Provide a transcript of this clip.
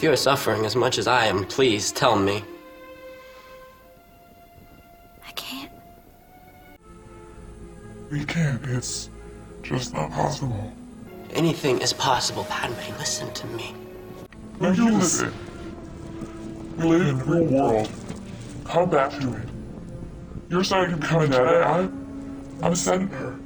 If you are suffering as much as I am, please tell me. I can't. We can't. It's just not possible. Anything is possible, Padme. Listen to me. Now you listen. We live in the real world. Come back to it. You're starting to become a Jedi, I'm a senator.